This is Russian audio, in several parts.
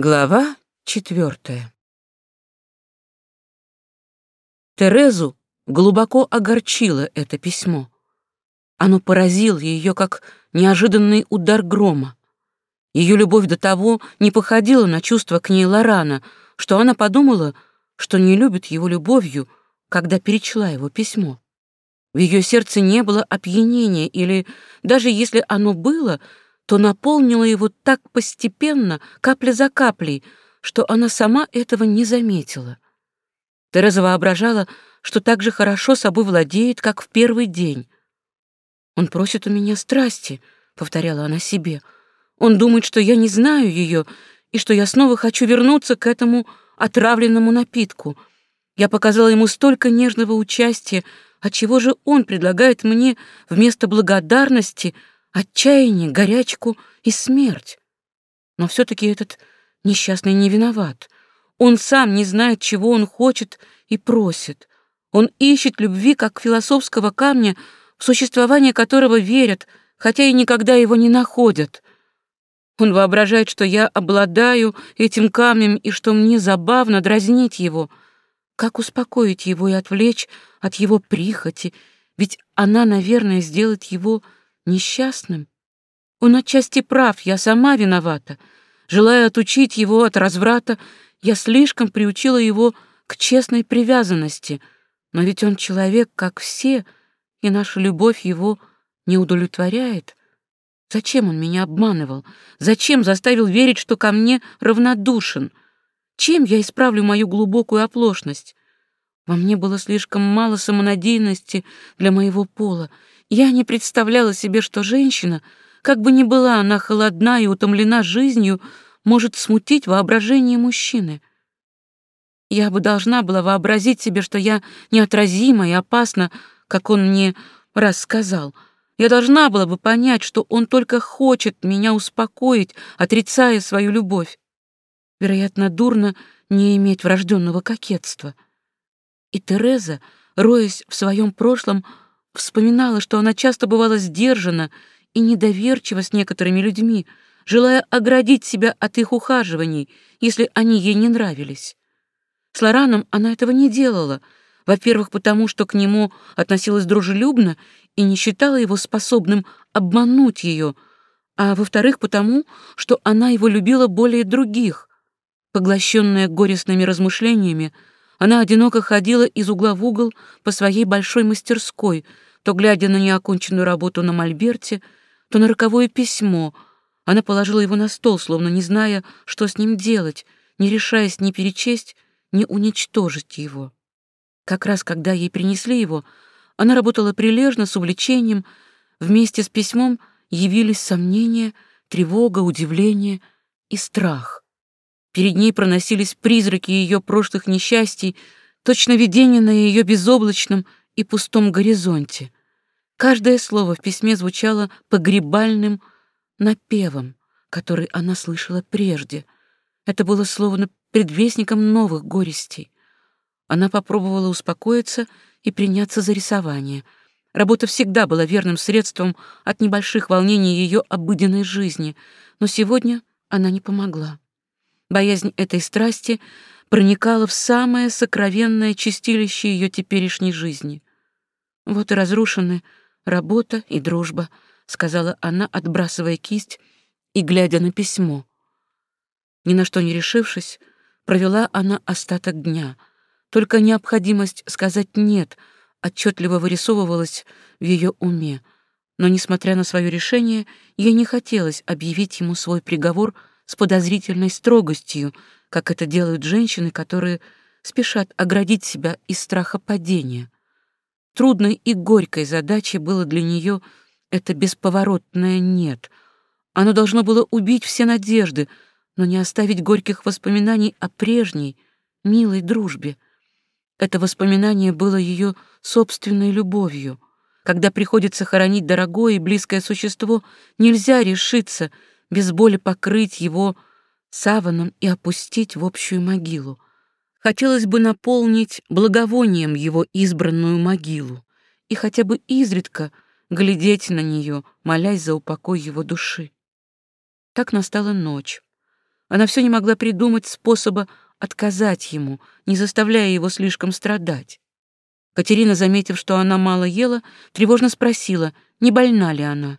Глава четвертая. Терезу глубоко огорчило это письмо. Оно поразило ее, как неожиданный удар грома. Ее любовь до того не походила на чувство к ней Лорана, что она подумала, что не любит его любовью, когда перечла его письмо. В ее сердце не было опьянения, или даже если оно было — то наполнила его так постепенно, капля за каплей, что она сама этого не заметила. Тереза воображала, что так же хорошо собой владеет, как в первый день. «Он просит у меня страсти», — повторяла она себе. «Он думает, что я не знаю ее, и что я снова хочу вернуться к этому отравленному напитку. Я показала ему столько нежного участия, а чего же он предлагает мне вместо благодарности — отчаяние, горячку и смерть. Но все-таки этот несчастный не виноват. Он сам не знает, чего он хочет и просит. Он ищет любви, как философского камня, в существование которого верят, хотя и никогда его не находят. Он воображает, что я обладаю этим камнем и что мне забавно дразнить его. Как успокоить его и отвлечь от его прихоти? Ведь она, наверное, сделает его несчастным. Он отчасти прав, я сама виновата. Желая отучить его от разврата, я слишком приучила его к честной привязанности. Но ведь он человек, как все, и наша любовь его не удовлетворяет. Зачем он меня обманывал? Зачем заставил верить, что ко мне равнодушен? Чем я исправлю мою глубокую оплошность? Во мне было слишком мало самонадеянности для моего пола, я не представляла себе, что женщина, как бы ни была она холодна и утомлена жизнью, может смутить воображение мужчины. Я бы должна была вообразить себе, что я неотразима и опасна, как он мне рассказал. Я должна была бы понять, что он только хочет меня успокоить, отрицая свою любовь. Вероятно, дурно не иметь врожденного кокетства. И Тереза, роясь в своем прошлом, Вспоминала, что она часто бывала сдержана и недоверчива с некоторыми людьми, желая оградить себя от их ухаживаний, если они ей не нравились. С Лораном она этого не делала, во-первых, потому что к нему относилась дружелюбно и не считала его способным обмануть ее, а во-вторых, потому что она его любила более других. Поглощенная горестными размышлениями, она одиноко ходила из угла в угол по своей большой мастерской — то, глядя на неоконченную работу на мольберте, то на роковое письмо. Она положила его на стол, словно не зная, что с ним делать, не решаясь ни перечесть, ни уничтожить его. Как раз когда ей принесли его, она работала прилежно, с увлечением. Вместе с письмом явились сомнения, тревога, удивление и страх. Перед ней проносились призраки ее прошлых несчастий, точно видение на ее безоблачном — и пустом горизонте. Каждое слово в письме звучало погребальным напевом, который она слышала прежде. Это было словно предвестником новых горестей. Она попробовала успокоиться и приняться за рисование. Работа всегда была верным средством от небольших волнений ее обыденной жизни, но сегодня она не помогла. Боязнь этой страсти проникала в самое сокровенное чистилище ее теперешней жизни. Вот и разрушены работа и дружба, сказала она, отбрасывая кисть и глядя на письмо. Ни на что не решившись, провела она остаток дня. Только необходимость сказать «нет» отчетливо вырисовывалась в ее уме. Но, несмотря на свое решение, ей не хотелось объявить ему свой приговор с подозрительной строгостью, как это делают женщины, которые спешат оградить себя из страха падения. Трудной и горькой задачей было для нее это бесповоротное «нет». Оно должно было убить все надежды, но не оставить горьких воспоминаний о прежней, милой дружбе. Это воспоминание было ее собственной любовью. Когда приходится хоронить дорогое и близкое существо, нельзя решиться без боли покрыть его саваном и опустить в общую могилу. Хотелось бы наполнить благовонием его избранную могилу и хотя бы изредка глядеть на нее, молясь за упокой его души. Так настала ночь. Она все не могла придумать способа отказать ему, не заставляя его слишком страдать. Катерина, заметив, что она мало ела, тревожно спросила, не больна ли она.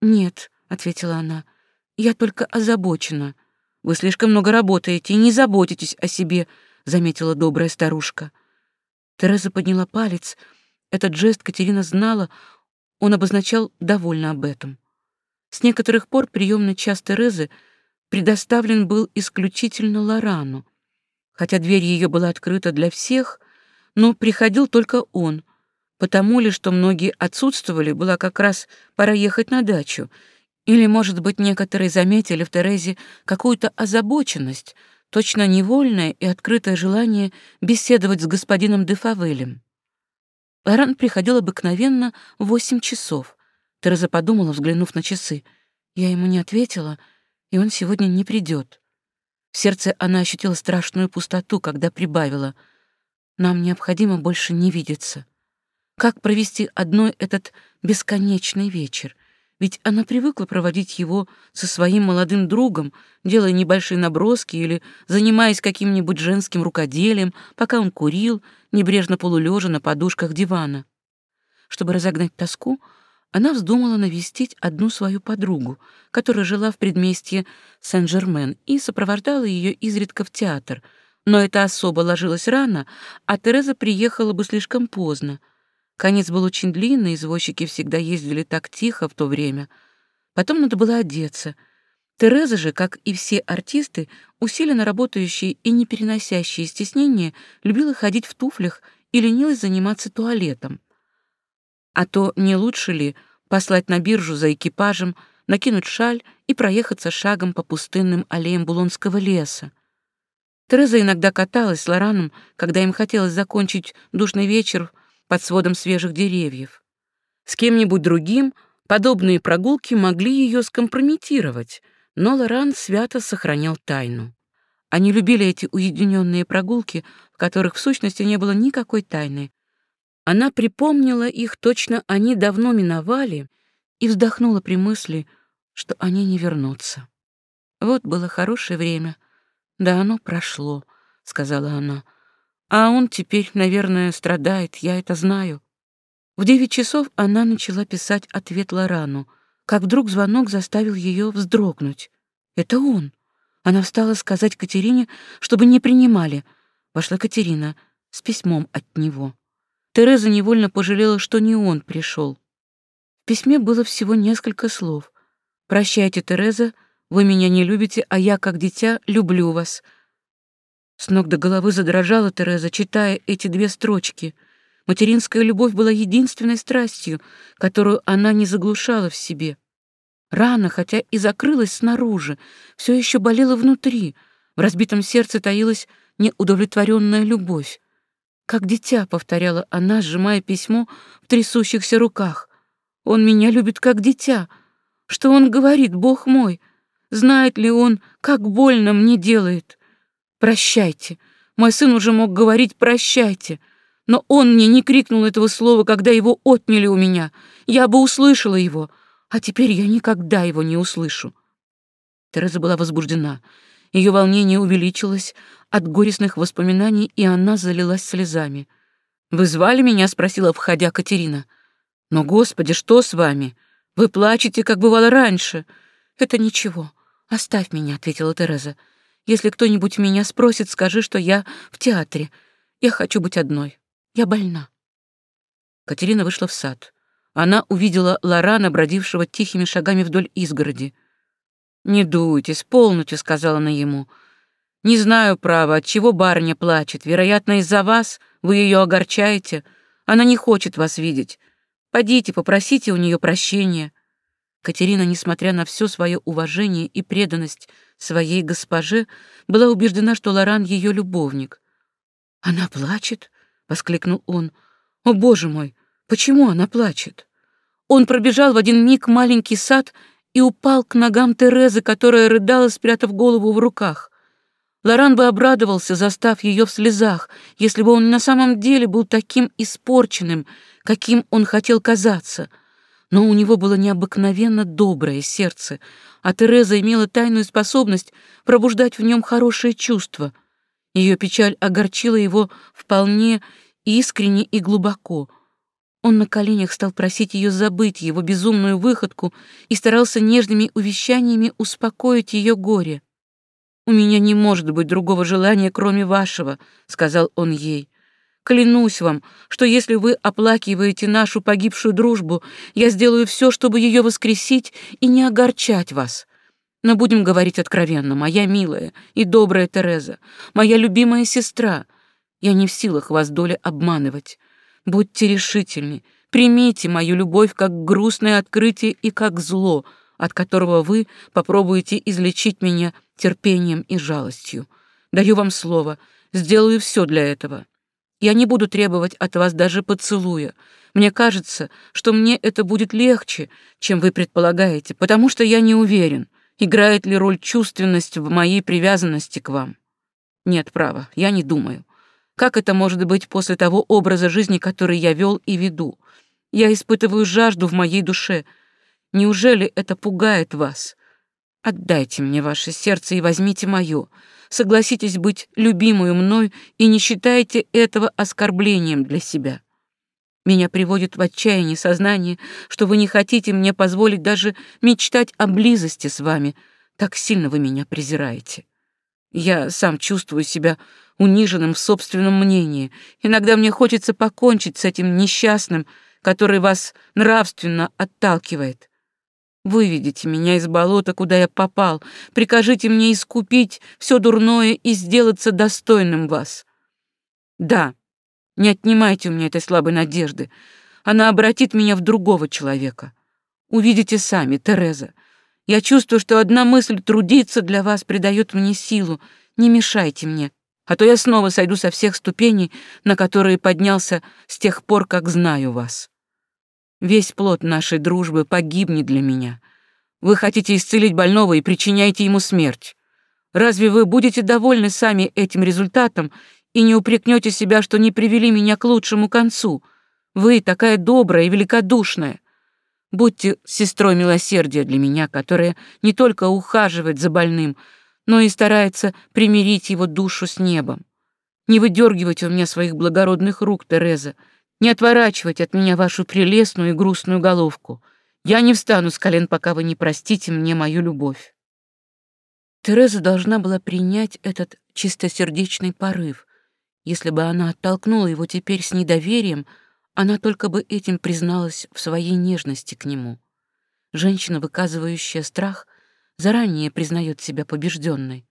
«Нет», — ответила она, — «я только озабочена. Вы слишком много работаете и не заботитесь о себе, заметила добрая старушка. Тереза подняла палец. Этот жест Катерина знала, он обозначал довольно об этом. С некоторых пор приемный час Терезы предоставлен был исключительно Лорану. Хотя дверь ее была открыта для всех, но приходил только он. Потому ли, что многие отсутствовали, была как раз пора ехать на дачу. Или, может быть, некоторые заметили в Терезе какую-то озабоченность — точно невольное и открытое желание беседовать с господином де Фавелем. Лоран приходил обыкновенно в восемь часов. Тереза подумала, взглянув на часы. Я ему не ответила, и он сегодня не придет. В сердце она ощутила страшную пустоту, когда прибавила. Нам необходимо больше не видеться. Как провести одной этот бесконечный вечер — ведь она привыкла проводить его со своим молодым другом, делая небольшие наброски или занимаясь каким-нибудь женским рукоделием, пока он курил, небрежно полулежа на подушках дивана. Чтобы разогнать тоску, она вздумала навестить одну свою подругу, которая жила в предместье Сен-Жермен и сопровождала ее изредка в театр. Но эта особа ложилась рано, а Тереза приехала бы слишком поздно — Конец был очень длинный, извозчики всегда ездили так тихо в то время. Потом надо было одеться. Тереза же, как и все артисты, усиленно работающие и не переносящие стеснения, любила ходить в туфлях и ленилась заниматься туалетом. А то не лучше ли послать на биржу за экипажем, накинуть шаль и проехаться шагом по пустынным аллеям Булонского леса? Тереза иногда каталась с Лораном, когда им хотелось закончить душный вечер — под сводом свежих деревьев. С кем-нибудь другим подобные прогулки могли ее скомпрометировать, но Лоран свято сохранял тайну. Они любили эти уединенные прогулки, в которых в сущности не было никакой тайны. Она припомнила их, точно они давно миновали, и вздохнула при мысли, что они не вернутся. «Вот было хорошее время. Да оно прошло», — сказала она, — а он теперь, наверное, страдает, я это знаю. В девять часов она начала писать ответ Лорану, как вдруг звонок заставил ее вздрогнуть. Это он. Она встала сказать Катерине, чтобы не принимали. Вошла Катерина с письмом от него. Тереза невольно пожалела, что не он пришел. В письме было всего несколько слов. «Прощайте, Тереза, вы меня не любите, а я, как дитя, люблю вас. С ног до головы задрожала Тереза, читая эти две строчки. Материнская любовь была единственной страстью, которую она не заглушала в себе. Рана, хотя и закрылась снаружи, все еще болела внутри. В разбитом сердце таилась неудовлетворенная любовь. Как дитя, повторяла она, сжимая письмо в трясущихся руках. Он меня любит как дитя. Что он говорит, Бог мой? Знает ли он, как больно мне делает? «Прощайте». Мой сын уже мог говорить «прощайте», но он мне не крикнул этого слова, когда его отняли у меня. Я бы услышала его, а теперь я никогда его не услышу. Тереза была возбуждена. Ее волнение увеличилось от горестных воспоминаний, и она залилась слезами. «Вы звали меня?» — спросила, входя Катерина. «Но, Господи, что с вами? Вы плачете, как бывало раньше». «Это ничего. Оставь меня», — ответила Тереза. Если кто-нибудь меня спросит, скажи, что я в театре. Я хочу быть одной. Я больна». Катерина вышла в сад. Она увидела Лорана, бродившего тихими шагами вдоль изгороди. «Не дуйтесь, полноте», — сказала она ему. «Не знаю, право, от чего барыня плачет. Вероятно, из-за вас вы ее огорчаете. Она не хочет вас видеть. Пойдите, попросите у нее прощения». Катерина, несмотря на все свое уважение и преданность своей госпоже, была убеждена, что Лоран ее любовник. «Она плачет?» — воскликнул он. «О, боже мой! Почему она плачет?» Он пробежал в один миг маленький сад и упал к ногам Терезы, которая рыдала, спрятав голову в руках. Лоран бы обрадовался, застав ее в слезах, если бы он на самом деле был таким испорченным, каким он хотел казаться. Но у него было необыкновенно доброе сердце а Тереза имела тайную способность пробуждать в нем хорошее чувство. Ее печаль огорчила его вполне искренне и глубоко. Он на коленях стал просить ее забыть его безумную выходку и старался нежными увещаниями успокоить ее горе. «У меня не может быть другого желания, кроме вашего», — сказал он ей. Клянусь вам, что если вы оплакиваете нашу погибшую дружбу, я сделаю все, чтобы ее воскресить и не огорчать вас. Но будем говорить откровенно, моя милая и добрая Тереза, моя любимая сестра, я не в силах вас доля обманывать. Будьте решительны, примите мою любовь как грустное открытие и как зло, от которого вы попробуете излечить меня терпением и жалостью. Даю вам слово, сделаю все для этого. Я не буду требовать от вас даже поцелуя. Мне кажется, что мне это будет легче, чем вы предполагаете, потому что я не уверен, играет ли роль чувственность в моей привязанности к вам. Нет, права, я не думаю. Как это может быть после того образа жизни, который я вел и веду? Я испытываю жажду в моей душе. Неужели это пугает вас? Отдайте мне ваше сердце и возьмите мое согласитесь быть любимую мной и не считайте этого оскорблением для себя. Меня приводит в отчаяние сознание, что вы не хотите мне позволить даже мечтать о близости с вами. Так сильно вы меня презираете. Я сам чувствую себя униженным в собственном мнении. Иногда мне хочется покончить с этим несчастным, который вас нравственно отталкивает. Выведите меня из болота, куда я попал. Прикажите мне искупить все дурное и сделаться достойным вас. Да, не отнимайте у меня этой слабой надежды. Она обратит меня в другого человека. Увидите сами, Тереза. Я чувствую, что одна мысль трудиться для вас придает мне силу. Не мешайте мне, а то я снова сойду со всех ступеней, на которые поднялся с тех пор, как знаю вас. Весь плод нашей дружбы погибнет для меня. Вы хотите исцелить больного и причиняете ему смерть. Разве вы будете довольны сами этим результатом и не упрекнете себя, что не привели меня к лучшему концу? Вы такая добрая и великодушная. Будьте сестрой милосердия для меня, которая не только ухаживает за больным, но и старается примирить его душу с небом. Не выдергивайте у меня своих благородных рук, Тереза, — не отворачивать от меня вашу прелестную и грустную головку. Я не встану с колен, пока вы не простите мне мою любовь». Тереза должна была принять этот чистосердечный порыв. Если бы она оттолкнула его теперь с недоверием, она только бы этим призналась в своей нежности к нему. Женщина, выказывающая страх, заранее признает себя побежденной,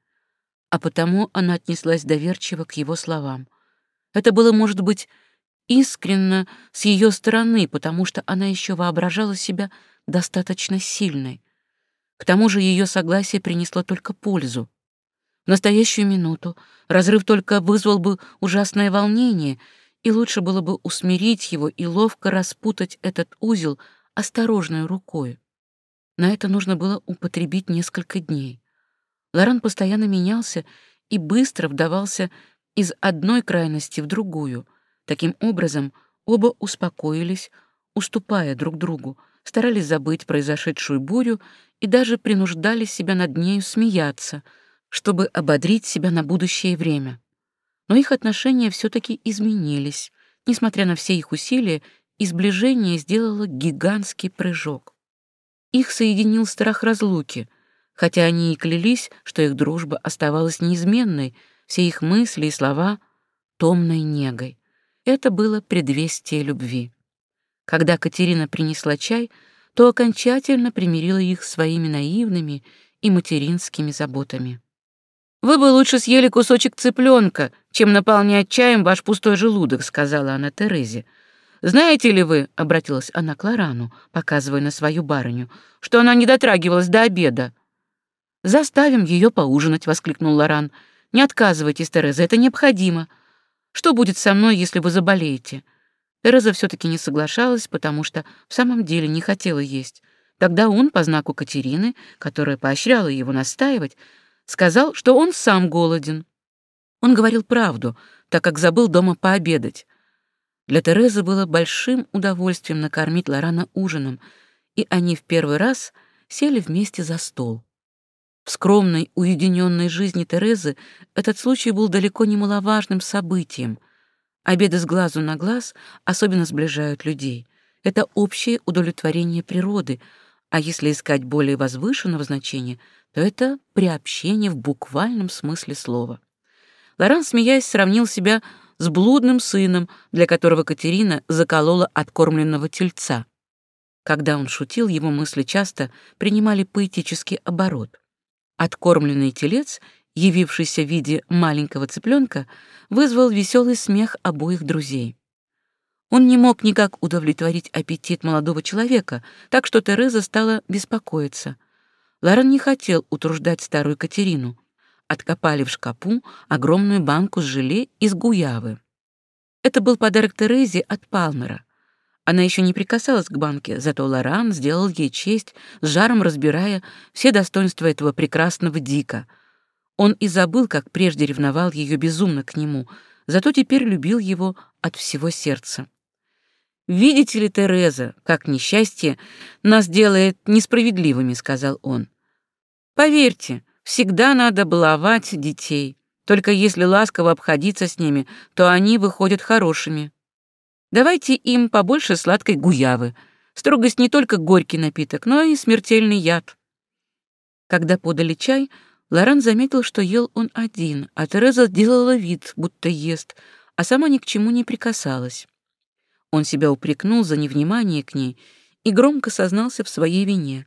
а потому она отнеслась доверчиво к его словам. Это было, может быть, искренно с ее стороны, потому что она еще воображала себя достаточно сильной. К тому же ее согласие принесло только пользу. В настоящую минуту разрыв только вызвал бы ужасное волнение, и лучше было бы усмирить его и ловко распутать этот узел осторожной рукой. На это нужно было употребить несколько дней. Лоран постоянно менялся и быстро вдавался из одной крайности в другую — Таким образом, оба успокоились, уступая друг другу, старались забыть произошедшую бурю и даже принуждали себя над нею смеяться, чтобы ободрить себя на будущее время. Но их отношения все таки изменились. Несмотря на все их усилия, изближение сделало гигантский прыжок. Их соединил страх разлуки, хотя они и клялись, что их дружба оставалась неизменной, все их мысли и слова — томной негой. Это было предвестие любви. Когда Катерина принесла чай, то окончательно примирила их своими наивными и материнскими заботами. «Вы бы лучше съели кусочек цыпленка, чем наполнять чаем ваш пустой желудок», — сказала она Терезе. «Знаете ли вы», — обратилась она к Лорану, показывая на свою барыню, «что она не дотрагивалась до обеда». «Заставим ее поужинать», — воскликнул Лоран. «Не отказывайтесь, Тереза, это необходимо. Что будет со мной, если вы заболеете?» Тереза все таки не соглашалась, потому что в самом деле не хотела есть. Тогда он, по знаку Катерины, которая поощряла его настаивать, сказал, что он сам голоден. Он говорил правду, так как забыл дома пообедать. Для Терезы было большим удовольствием накормить Лорана ужином, и они в первый раз сели вместе за стол. В скромной, уединенной жизни Терезы этот случай был далеко не маловажным событием. Обеды с глазу на глаз особенно сближают людей. Это общее удовлетворение природы, а если искать более возвышенного значения, то это приобщение в буквальном смысле слова. Лоран, смеясь, сравнил себя с блудным сыном, для которого Катерина заколола откормленного тельца. Когда он шутил, его мысли часто принимали поэтический оборот — Откормленный телец, явившийся в виде маленького цыпленка, вызвал веселый смех обоих друзей. Он не мог никак удовлетворить аппетит молодого человека, так что Тереза стала беспокоиться. Лорен не хотел утруждать старую Катерину. Откопали в шкапу огромную банку с желе из гуявы. Это был подарок Терезе от Палмера. Она еще не прикасалась к банке, зато Лоран сделал ей честь, с жаром разбирая все достоинства этого прекрасного Дика. Он и забыл, как прежде ревновал ее безумно к нему, зато теперь любил его от всего сердца. «Видите ли, Тереза, как несчастье нас делает несправедливыми», — сказал он. «Поверьте, всегда надо баловать детей. Только если ласково обходиться с ними, то они выходят хорошими». Давайте им побольше сладкой гуявы. Строгость не только горький напиток, но и смертельный яд. Когда подали чай, Лоран заметил, что ел он один, а Тереза делала вид, будто ест, а сама ни к чему не прикасалась. Он себя упрекнул за невнимание к ней и громко сознался в своей вине.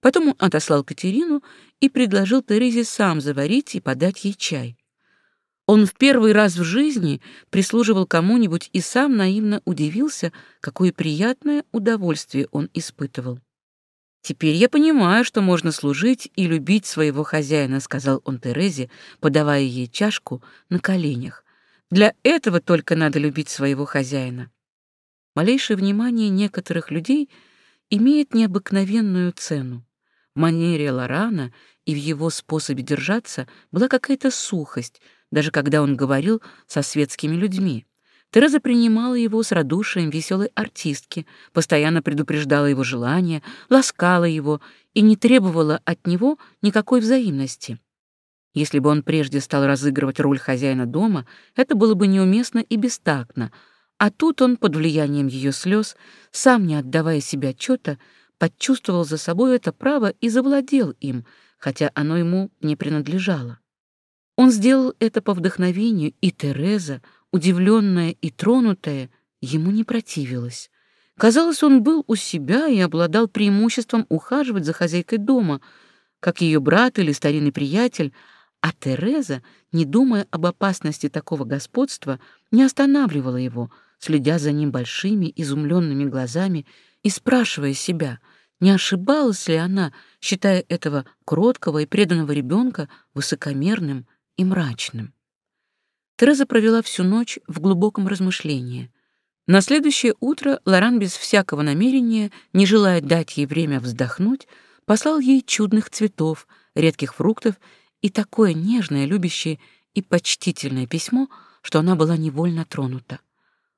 Потом он отослал Катерину и предложил Терезе сам заварить и подать ей чай. Он в первый раз в жизни прислуживал кому-нибудь и сам наивно удивился, какое приятное удовольствие он испытывал. «Теперь я понимаю, что можно служить и любить своего хозяина», — сказал он Терезе, подавая ей чашку на коленях. «Для этого только надо любить своего хозяина». Малейшее внимание некоторых людей имеет необыкновенную цену. В манере Лорана и в его способе держаться была какая-то сухость — даже когда он говорил со светскими людьми. Тереза принимала его с радушием веселой артистки, постоянно предупреждала его желания, ласкала его и не требовала от него никакой взаимности. Если бы он прежде стал разыгрывать роль хозяина дома, это было бы неуместно и бестактно, а тут он, под влиянием ее слез, сам не отдавая себе отчета, подчувствовал за собой это право и завладел им, хотя оно ему не принадлежало. Он сделал это по вдохновению, и Тереза, удивленная и тронутая, ему не противилась. Казалось, он был у себя и обладал преимуществом ухаживать за хозяйкой дома, как ее брат или старинный приятель, а Тереза, не думая об опасности такого господства, не останавливала его, следя за ним большими изумленными глазами и спрашивая себя, не ошибалась ли она, считая этого кроткого и преданного ребенка высокомерным и мрачным. Тереза провела всю ночь в глубоком размышлении. На следующее утро Лоран без всякого намерения, не желая дать ей время вздохнуть, послал ей чудных цветов, редких фруктов и такое нежное, любящее и почтительное письмо, что она была невольно тронута.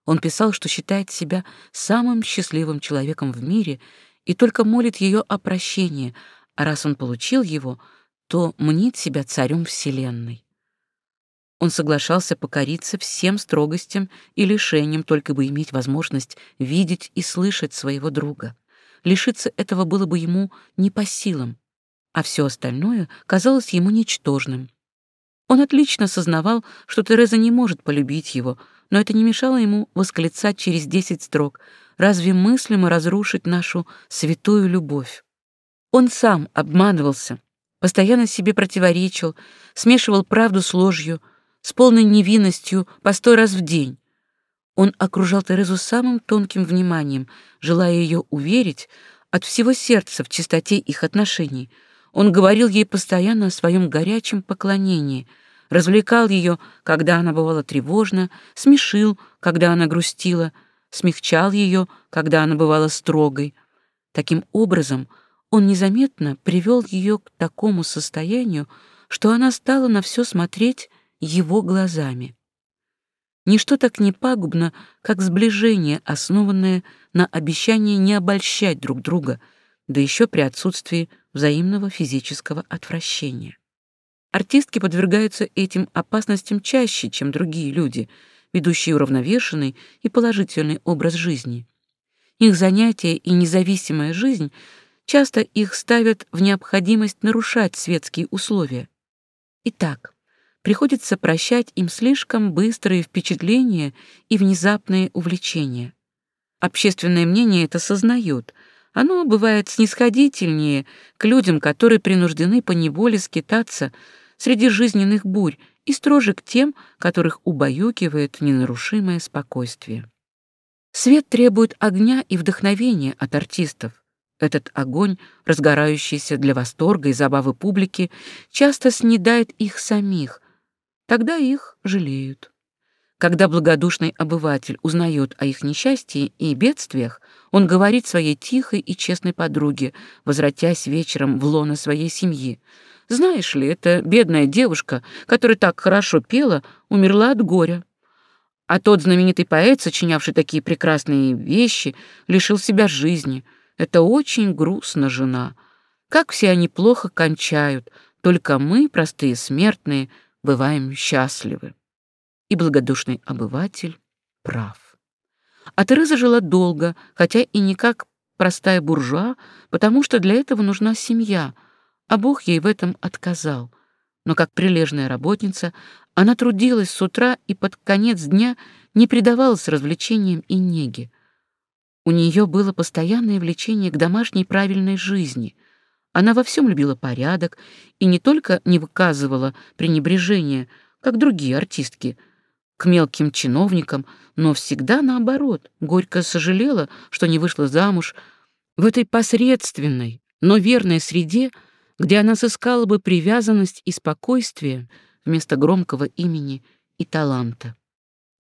Он писал, что считает себя самым счастливым человеком в мире и только молит ее о прощении, а раз он получил его, то мнит себя царем Вселенной. Он соглашался покориться всем строгостям и лишениям, только бы иметь возможность видеть и слышать своего друга. Лишиться этого было бы ему не по силам, а все остальное казалось ему ничтожным. Он отлично сознавал, что Тереза не может полюбить его, но это не мешало ему восклицать через десять строк «Разве мыслимо разрушить нашу святую любовь?» Он сам обманывался, постоянно себе противоречил, смешивал правду с ложью — с полной невинностью по сто раз в день. Он окружал Терезу самым тонким вниманием, желая ее уверить от всего сердца в чистоте их отношений. Он говорил ей постоянно о своем горячем поклонении, развлекал ее, когда она бывала тревожна, смешил, когда она грустила, смягчал ее, когда она бывала строгой. Таким образом, он незаметно привел ее к такому состоянию, что она стала на все смотреть его глазами. Ничто так не пагубно, как сближение, основанное на обещании не обольщать друг друга, да еще при отсутствии взаимного физического отвращения. Артистки подвергаются этим опасностям чаще, чем другие люди, ведущие уравновешенный и положительный образ жизни. Их занятия и независимая жизнь часто их ставят в необходимость нарушать светские условия. Итак, приходится прощать им слишком быстрые впечатления и внезапные увлечения. Общественное мнение это сознает. Оно бывает снисходительнее к людям, которые принуждены поневоле скитаться среди жизненных бурь и строже к тем, которых убаюкивает ненарушимое спокойствие. Свет требует огня и вдохновения от артистов. Этот огонь, разгорающийся для восторга и забавы публики, часто снедает их самих, Тогда их жалеют. Когда благодушный обыватель узнает о их несчастье и бедствиях, он говорит своей тихой и честной подруге, возвратясь вечером в лоно своей семьи. «Знаешь ли, эта бедная девушка, которая так хорошо пела, умерла от горя. А тот знаменитый поэт, сочинявший такие прекрасные вещи, лишил себя жизни. Это очень грустно, жена. Как все они плохо кончают, только мы, простые смертные, — бываем счастливы. И благодушный обыватель прав. А Тереза жила долго, хотя и не как простая буржуа, потому что для этого нужна семья, а Бог ей в этом отказал. Но как прилежная работница, она трудилась с утра и под конец дня не предавалась развлечениям и неге. У нее было постоянное влечение к домашней правильной жизни — она во всем любила порядок и не только не выказывала пренебрежения, как другие артистки, к мелким чиновникам, но всегда наоборот, горько сожалела, что не вышла замуж в этой посредственной, но верной среде, где она сыскала бы привязанность и спокойствие вместо громкого имени и таланта.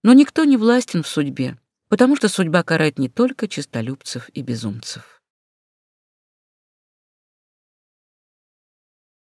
Но никто не властен в судьбе, потому что судьба карает не только честолюбцев и безумцев.